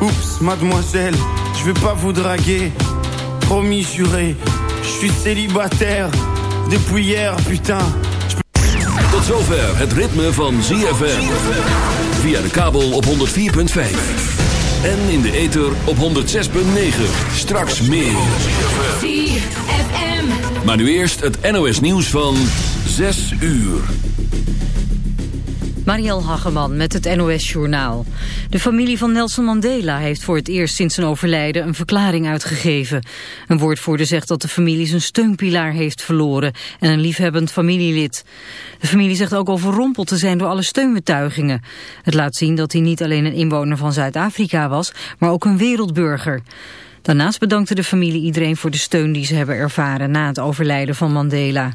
oups, mademoiselle, je vais pas vous draguer. Promis juré, je suis célibataire depuis hier, putain. Tot zover het ritme van ZFM. Via de kabel op 104.5. En in de ether op 106.9. Straks meer. ZFM. Maar nu eerst het NOS nieuws van 6 uur. Marielle Hageman met het NOS Journaal. De familie van Nelson Mandela heeft voor het eerst sinds zijn overlijden een verklaring uitgegeven. Een woordvoerder zegt dat de familie zijn steunpilaar heeft verloren en een liefhebbend familielid. De familie zegt ook overrompeld te zijn door alle steunbetuigingen. Het laat zien dat hij niet alleen een inwoner van Zuid-Afrika was, maar ook een wereldburger. Daarnaast bedankte de familie iedereen voor de steun die ze hebben ervaren na het overlijden van Mandela.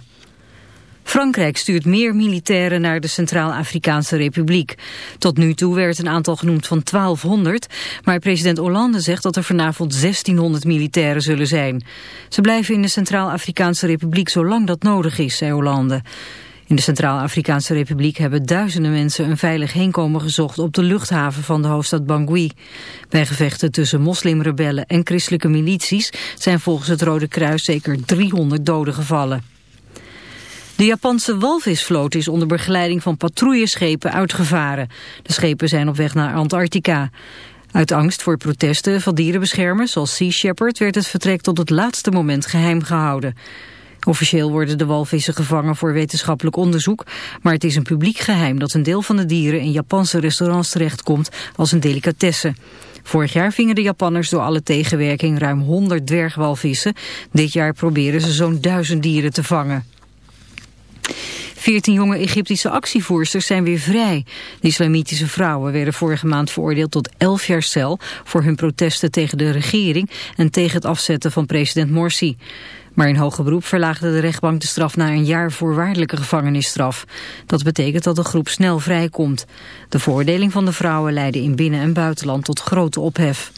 Frankrijk stuurt meer militairen naar de Centraal-Afrikaanse Republiek. Tot nu toe werd een aantal genoemd van 1200, maar president Hollande zegt dat er vanavond 1600 militairen zullen zijn. Ze blijven in de Centraal-Afrikaanse Republiek zolang dat nodig is, zei Hollande. In de Centraal-Afrikaanse Republiek hebben duizenden mensen een veilig heenkomen gezocht op de luchthaven van de hoofdstad Bangui. Bij gevechten tussen moslimrebellen en christelijke milities zijn volgens het Rode Kruis zeker 300 doden gevallen. De Japanse walvisvloot is onder begeleiding van patrouilleschepen uitgevaren. De schepen zijn op weg naar Antarctica. Uit angst voor protesten van dierenbeschermers zoals Sea Shepherd werd het vertrek tot het laatste moment geheim gehouden. Officieel worden de walvissen gevangen voor wetenschappelijk onderzoek, maar het is een publiek geheim dat een deel van de dieren in Japanse restaurants terechtkomt als een delicatesse. Vorig jaar vingen de Japanners door alle tegenwerking ruim 100 dwergwalvissen. Dit jaar proberen ze zo'n duizend dieren te vangen. Veertien jonge Egyptische actievoersters zijn weer vrij. De islamitische vrouwen werden vorige maand veroordeeld tot 11 jaar cel... voor hun protesten tegen de regering en tegen het afzetten van president Morsi. Maar in hoger beroep verlaagde de rechtbank de straf naar een jaar voorwaardelijke gevangenisstraf. Dat betekent dat de groep snel vrijkomt. De veroordeling van de vrouwen leidde in binnen- en buitenland tot grote ophef.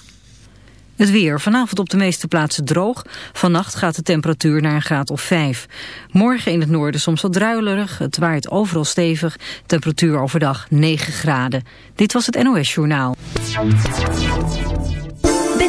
Het weer. Vanavond op de meeste plaatsen droog. Vannacht gaat de temperatuur naar een graad of 5. Morgen in het noorden soms wat druilerig. Het waait overal stevig. Temperatuur overdag 9 graden. Dit was het NOS Journaal.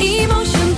Emotion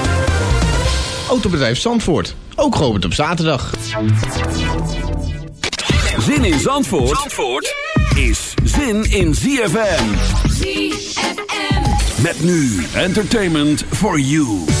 Autobedrijf Zandvoort, ook geopend op zaterdag. Zin in Zandvoort, Zandvoort is zin in ZFM. ZFM. Met nu entertainment for you.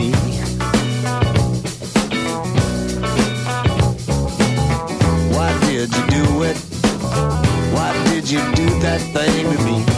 that thing to be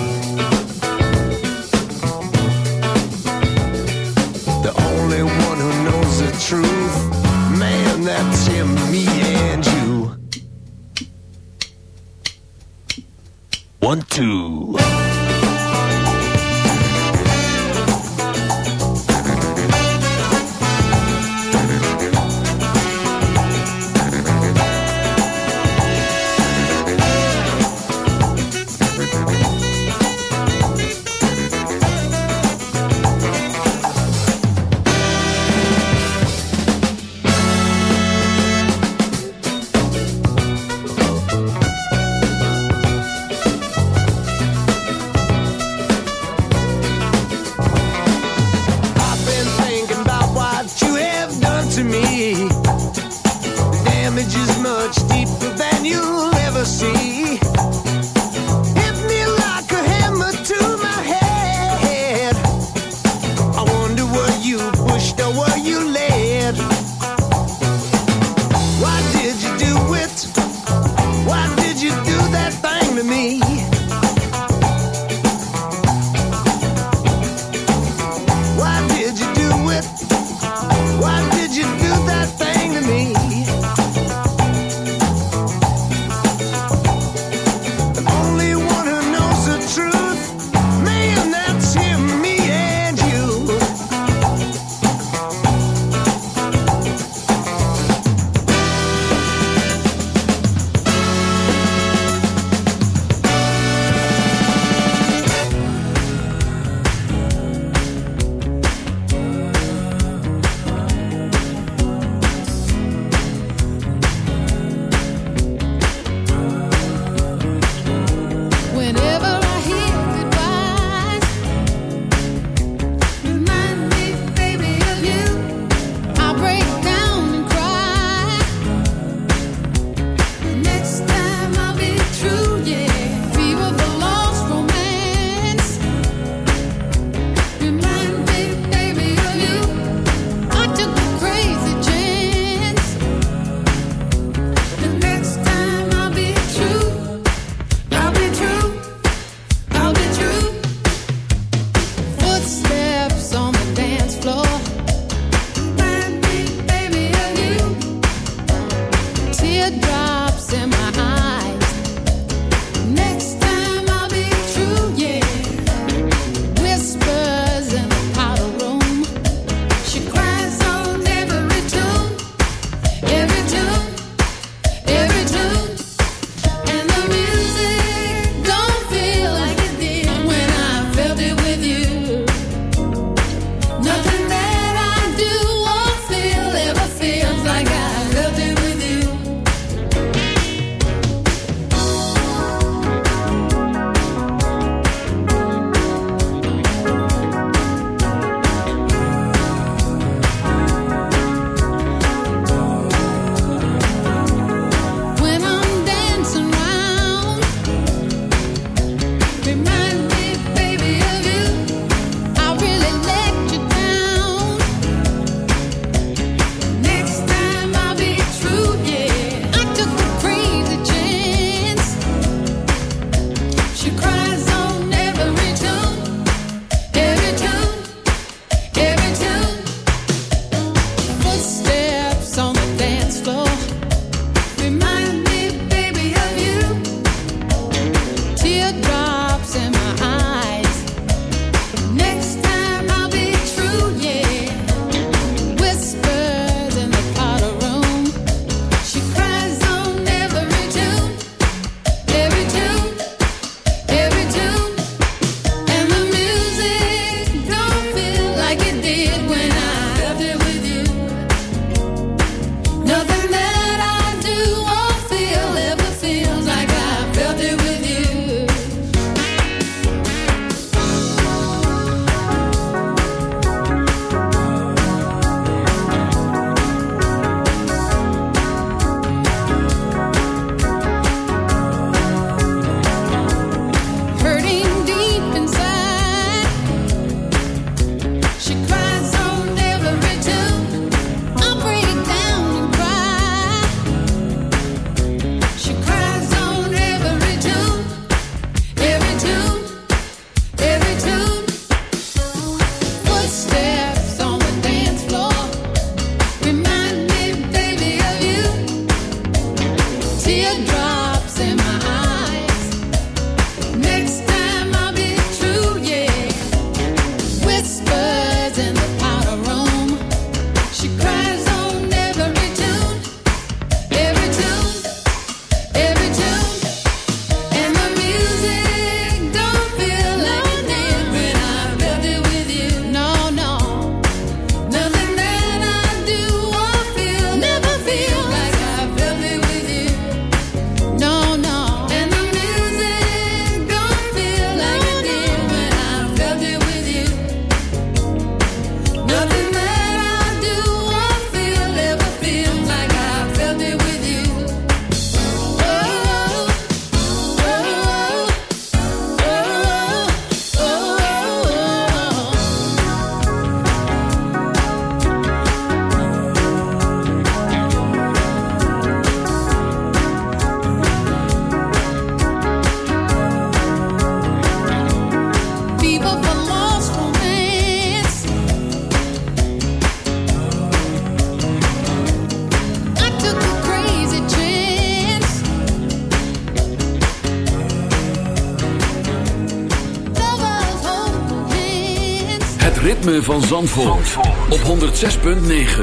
Zandvoort, op 106.9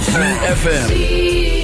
CFFM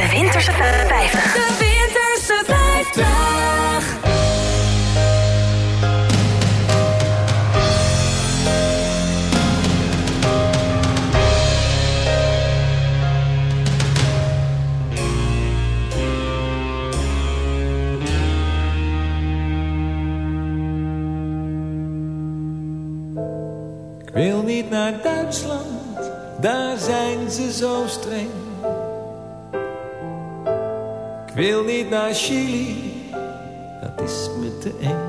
De Winterse 50. De Winterse 50. Ik wil niet naar Duitsland, daar zijn ze zo streng. Wil niet naar Chili, dat is me te eng.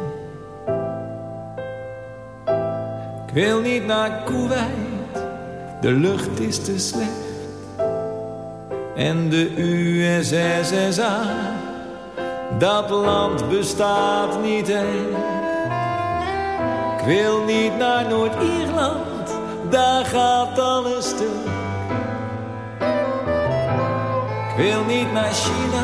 Ik wil niet naar Kuwait, de lucht is te slecht. En de USSSA, dat land bestaat niet echt. Ik wil niet naar Noord-Ierland, daar gaat alles stil. Ik wil niet naar China,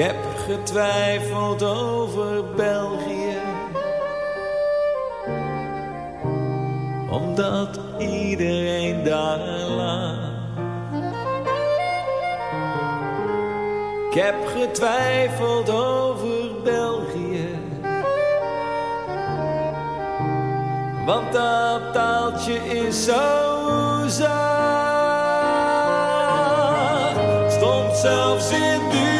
heb getwijfeld over België. Omdat iedereen daar. Ik heb getwijfeld over België. Want dat taaltje is zo zacht. Stond zelfs in dubio,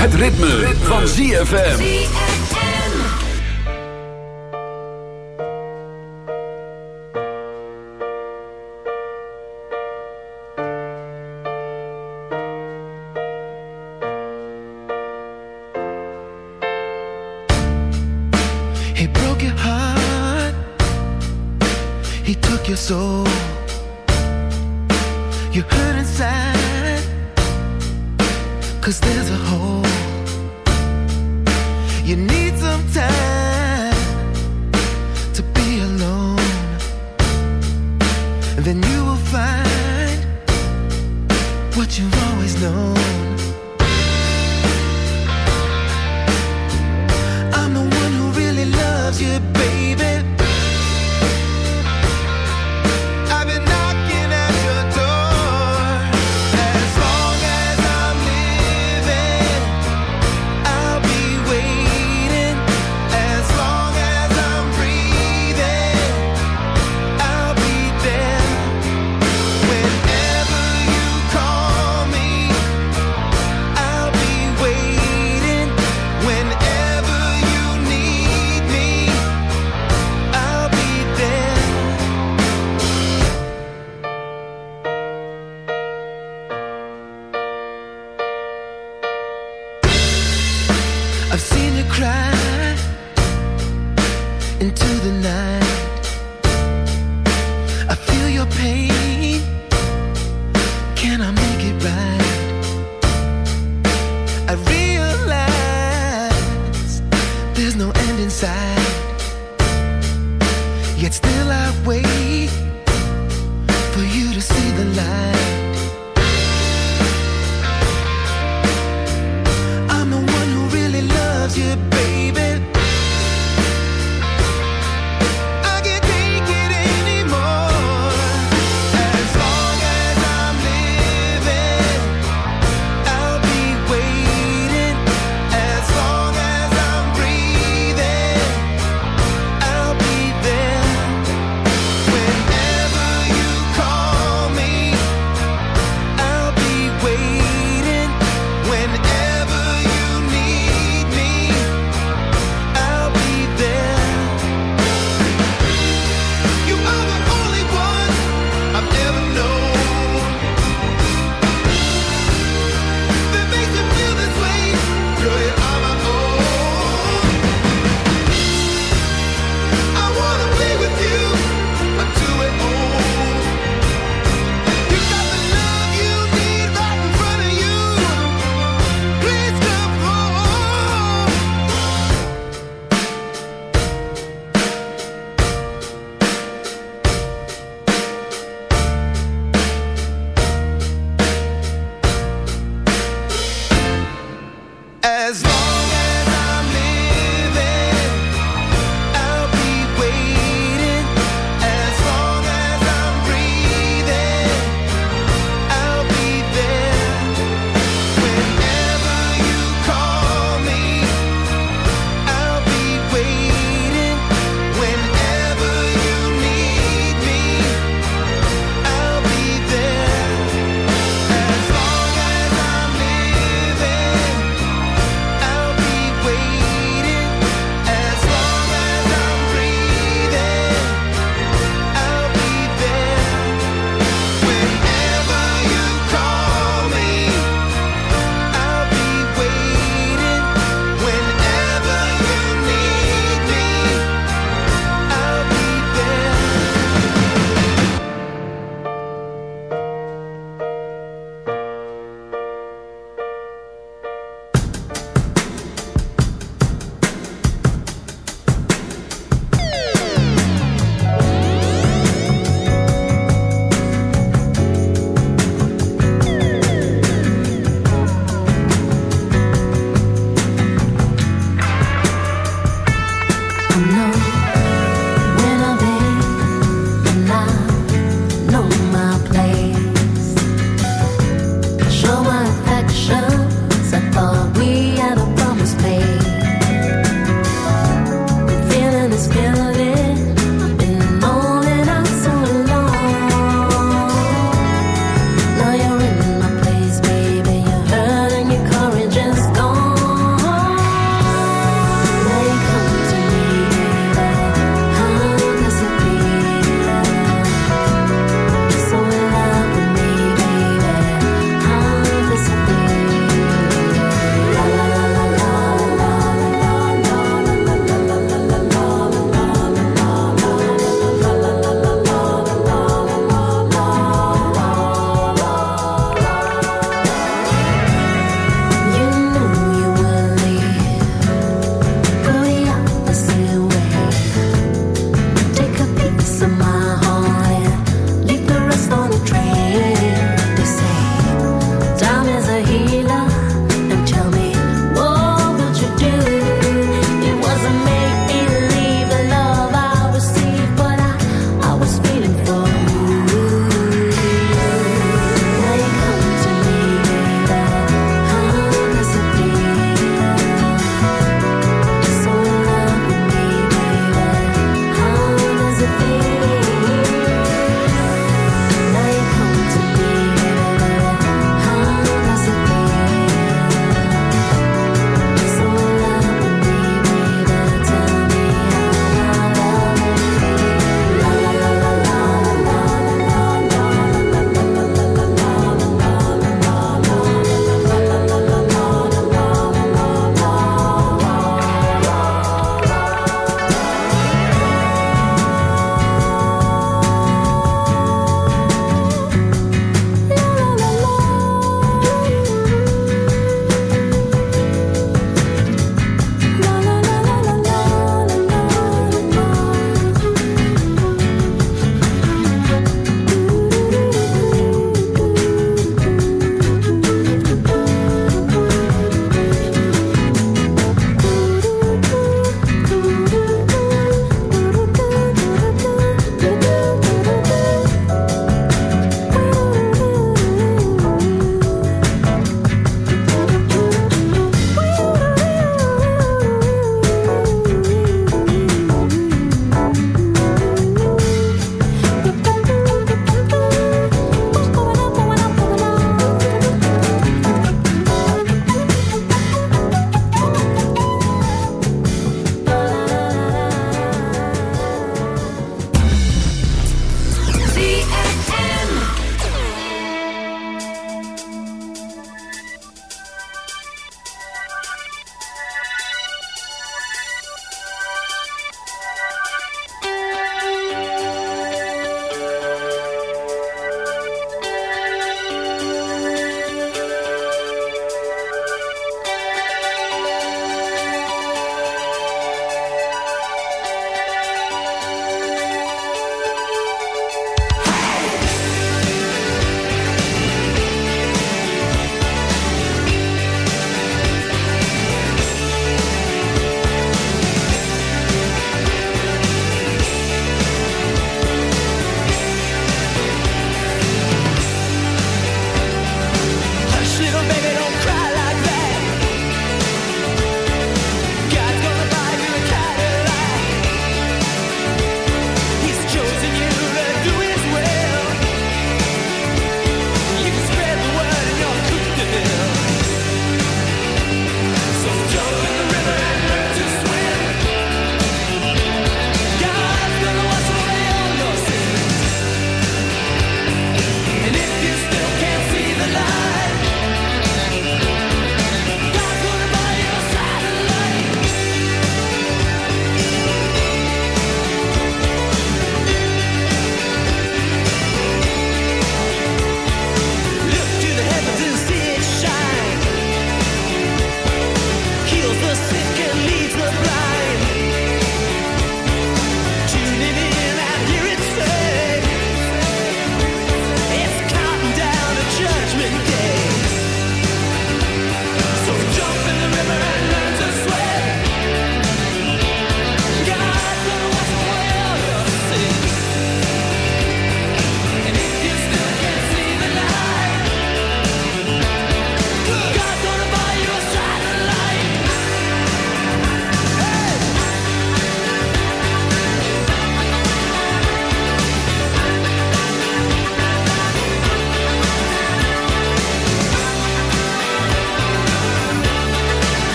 Het ritme, van ZFM.